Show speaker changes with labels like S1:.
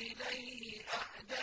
S1: إليه أحدا